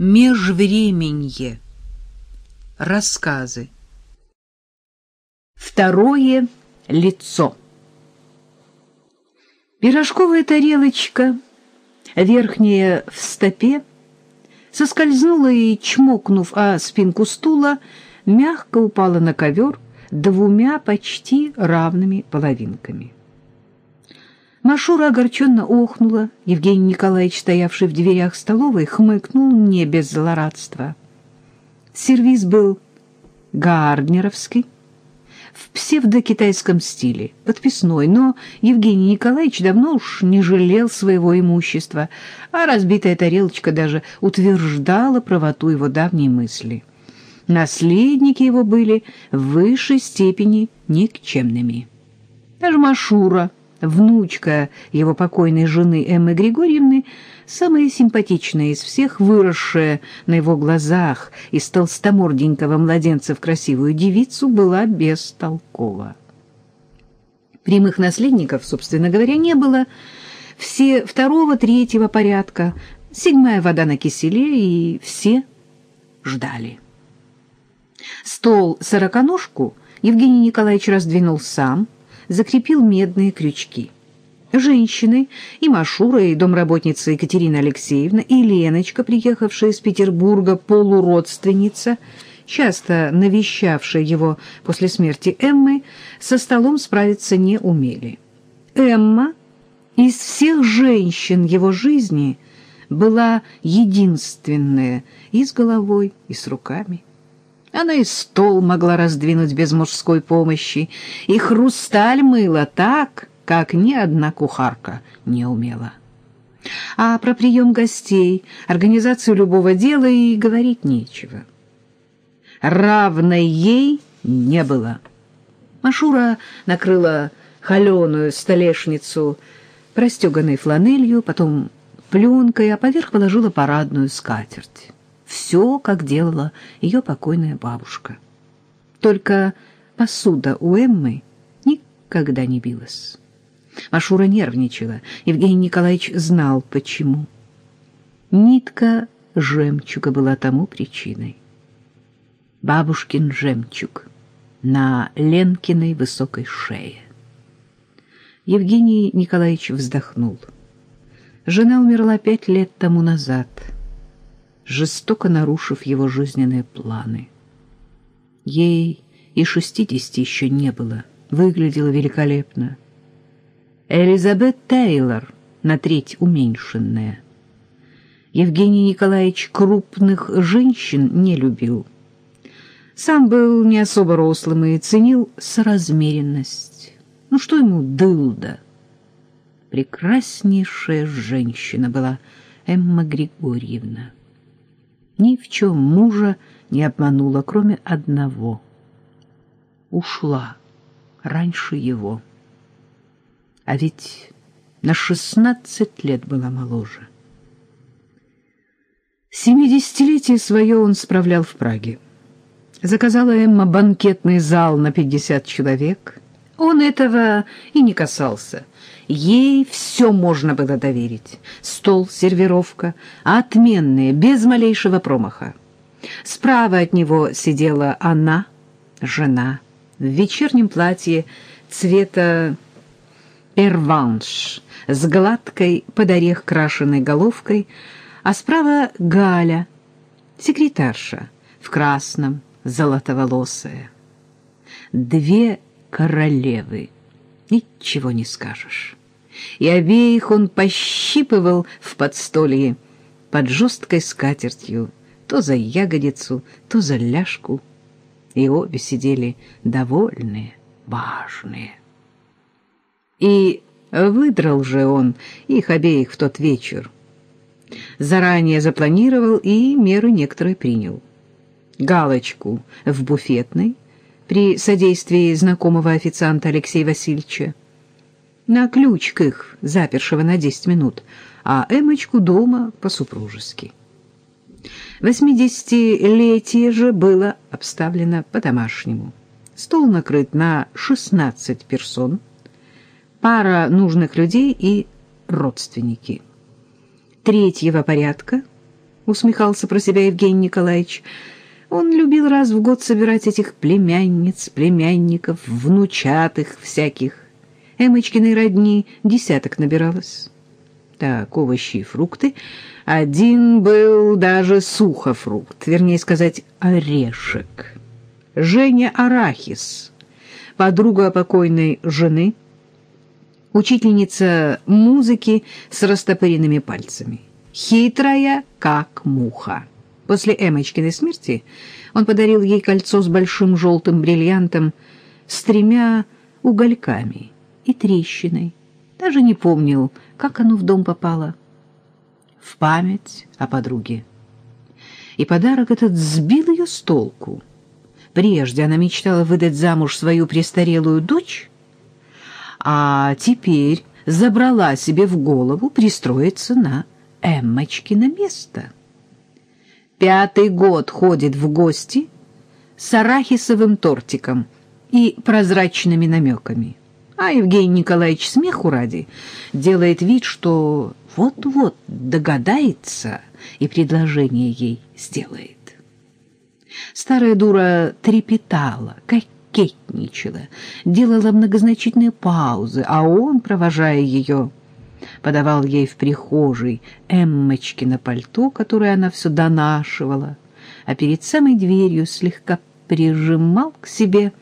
Межвременье. Рассказы. Второе лицо. Пирожковая тарелочка, верхняя в стопе, соскользнула и, чмокнув о спинку стула, мягко упала на ковер двумя почти равными половинками. Машура огорченно охнула. Евгений Николаевич, стоявший в дверях столовой, хмыкнул не без злорадства. Сервиз был гарднеровский, в псевдокитайском стиле, подписной, но Евгений Николаевич давно уж не жалел своего имущества, а разбитая тарелочка даже утверждала правоту его давней мысли. Наследники его были в высшей степени никчемными. Даже Машура внучка его покойной жены Эммы Григорьевны, самая симпатичная из всех, выросшая на его глазах из толстоморденького младенца в красивую девицу, была бестолкова. Прямых наследников, собственно говоря, не было. Все второго, третьего порядка, седьмая вода на киселе, и все ждали. Стол-сороконожку Евгений Николаевич раздвинул сам — закрепил медные крючки. Женщины, и Машура, и домработница Екатерина Алексеевна, и Леночка, приехавшая из Петербурга, полуродственница, часто навещавшая его после смерти Эммы, со столом справиться не умели. Эмма из всех женщин его жизни была единственная и с головой, и с руками. Она и стол могла раздвинуть без мужской помощи, и хрусталь мыла так, как ни одна кухарка не умела. А про прием гостей, организацию любого дела и говорить нечего. Равной ей не было. Машура накрыла холеную столешницу простеганной фланелью, потом пленкой, а поверх положила парадную скатерть все, как делала ее покойная бабушка. Только посуда у Эммы никогда не билась. Машура нервничала. Евгений Николаевич знал, почему. Нитка жемчуга была тому причиной. Бабушкин жемчуг на Ленкиной высокой шее. Евгений Николаевич вздохнул. Жена умерла пять лет тому назад — жестоко нарушив его жизненные планы. Ей и шестидесяти еще не было, выглядела великолепно. Элизабет Тейлор, на треть уменьшенная. Евгений Николаевич крупных женщин не любил. Сам был не особо рослым и ценил соразмеренность. Ну что ему дылда? Прекраснейшая женщина была Эмма Григорьевна ни в чем мужа не обманула, кроме одного. Ушла раньше его. А ведь на шестнадцать лет была моложе. Семидесятилетие свое он справлял в Праге. Заказала Эмма банкетный зал на пятьдесят человек. Он этого и не касался — Ей все можно было доверить. Стол, сервировка, отменные, без малейшего промаха. Справа от него сидела она, жена, в вечернем платье цвета перванш, с гладкой под орех крашеной головкой, а справа Галя, секретарша, в красном, золотоволосая. Две королевы, ничего не скажешь и обеих он пощипывал в подстолье под жесткой скатертью, то за ягодицу, то за ляжку, и обе сидели довольные, важные. И выдрал же он их обеих в тот вечер. Заранее запланировал и меры некоторые принял. Галочку в буфетной при содействии знакомого официанта Алексея Васильевича, на ключ к их, запершего на десять минут, а Эмочку дома по-супружески. Восьмидесятилетие же было обставлено по-домашнему. Стол накрыт на шестнадцать персон, пара нужных людей и родственники. Третьего порядка усмехался про себя Евгений Николаевич. Он любил раз в год собирать этих племянниц, племянников, внучатых всяких. Эмочкиной родни десяток набиралось. Так, овощи и фрукты. Один был даже сухофрукт, вернее сказать, орешек. Женя Арахис, подруга покойной жены, учительница музыки с растопыренными пальцами. Хитрая, как муха. После Эмочкиной смерти он подарил ей кольцо с большим желтым бриллиантом с тремя угольками и трещиной. Даже не помнил, как оно в дом попало. В память о подруге. И подарок этот сбил ее с толку. Прежде она мечтала выдать замуж свою престарелую дочь, а теперь забрала себе в голову пристроиться на Эммочкино место. Пятый год ходит в гости с арахисовым тортиком и прозрачными намеками. А Евгений Николаевич смеху ради делает вид, что вот-вот догадается и предложение ей сделает. Старая дура трепетала, кокетничала, делала многозначительные паузы, а он, провожая ее, подавал ей в прихожей Эммочкино пальто, которое она все донашивала, а перед самой дверью слегка прижимал к себе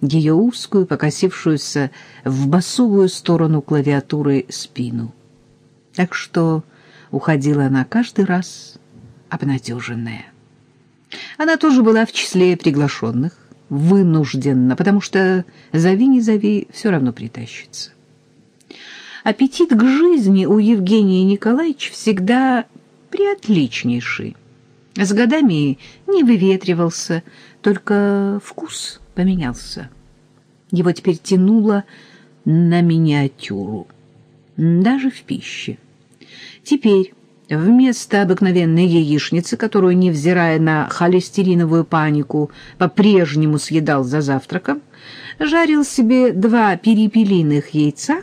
ее узкую, покосившуюся в басовую сторону клавиатуры спину. Так что уходила она каждый раз обнадеженная. Она тоже была в числе приглашенных, вынужденно, потому что зови не зови, все равно притащится. Аппетит к жизни у Евгения Николаевича всегда приотличнейший. С годами не выветривался, только вкус поменялся. Его теперь тянуло на миниатюру, даже в пище. Теперь вместо обыкновенной яичницы, которую, невзирая на холестериновую панику, по-прежнему съедал за завтраком, жарил себе два перепелиных яйца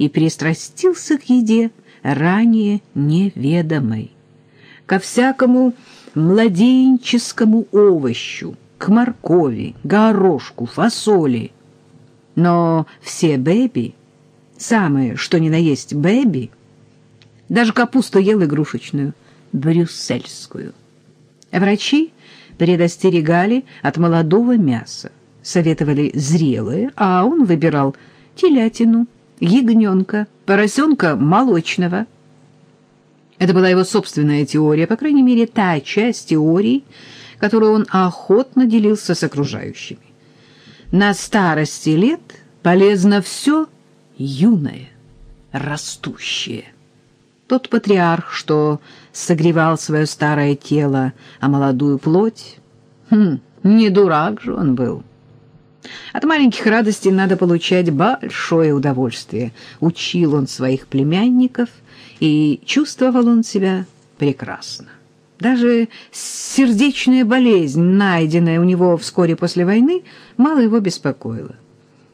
и пристрастился к еде ранее неведомой, ко всякому младенческому овощу, к моркови, горошку, фасоли. Но все бэби, самые, что ни на есть бэби, даже капусту ел игрушечную, брюссельскую. Врачи предостерегали от молодого мяса, советовали зрелое, а он выбирал телятину, ягненка, поросенка молочного. Это была его собственная теория, по крайней мере, та часть теории, которую он охотно делился с окружающими. На старости лет полезно все юное, растущее. Тот патриарх, что согревал свое старое тело, а молодую плоть, хм, не дурак же он был. От маленьких радостей надо получать большое удовольствие. Учил он своих племянников, и чувствовал он себя прекрасно. Даже сердечная болезнь, найденная у него вскоре после войны, мало его беспокоила.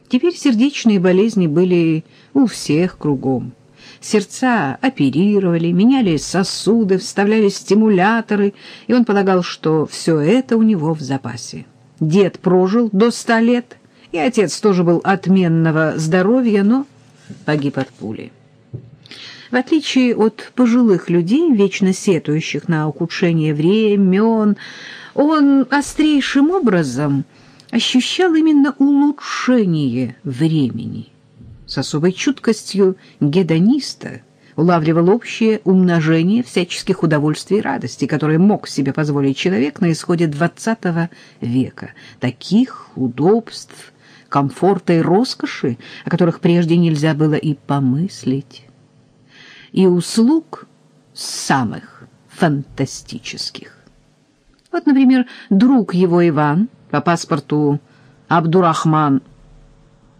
Теперь сердечные болезни были у всех кругом. Сердца оперировали, меняли сосуды, вставляли стимуляторы, и он полагал, что все это у него в запасе. Дед прожил до ста лет, и отец тоже был отменного здоровья, но погиб от пули. В отличие от пожилых людей, вечно сетующих на ухудшение времен, он острейшим образом ощущал именно улучшение времени. С особой чуткостью гедониста улавливал общее умножение всяческих удовольствий и радостей, которые мог себе позволить человек на исходе XX века. Таких удобств, комфорта и роскоши, о которых прежде нельзя было и помыслить и услуг самых фантастических. Вот, например, друг его Иван, по паспорту Абдурахман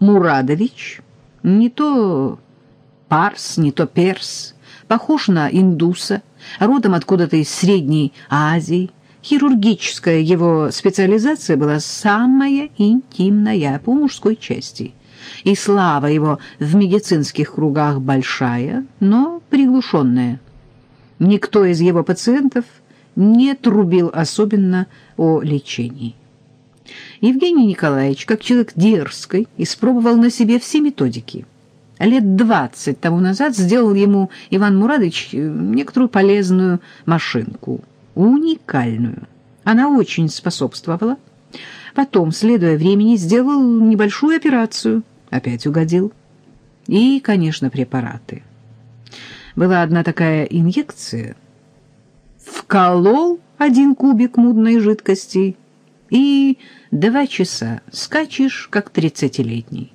Мурадович, не то парс, не то перс, похож на индуса, родом откуда-то из Средней Азии. Хирургическая его специализация была самая интимная по мужской части – и слава его в медицинских кругах большая, но приглушенная. Никто из его пациентов не трубил особенно о лечении. Евгений Николаевич, как человек дерзкий, испробовал на себе все методики. Лет двадцать тому назад сделал ему Иван Мурадович э, некоторую полезную машинку, уникальную. Она очень способствовала. Потом, следуя времени, сделал небольшую операцию, опять угодил. И, конечно, препараты. Была одна такая инъекция. Вколол один кубик мудной жидкости и два часа скачешь, как тридцатилетний.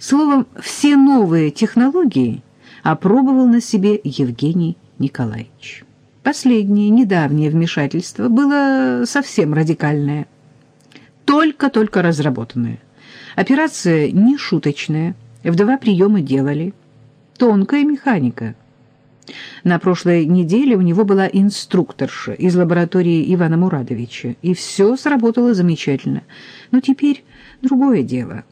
Словом, все новые технологии опробовал на себе Евгений Николаевич. Последнее, недавнее вмешательство было совсем радикальное. Только-только разработанное. Операция не шуточная, в два приема делали. Тонкая механика — на прошлой неделе у него была инструкторша из лаборатории Ивана Мурадовича, и все сработало замечательно. Но теперь другое дело.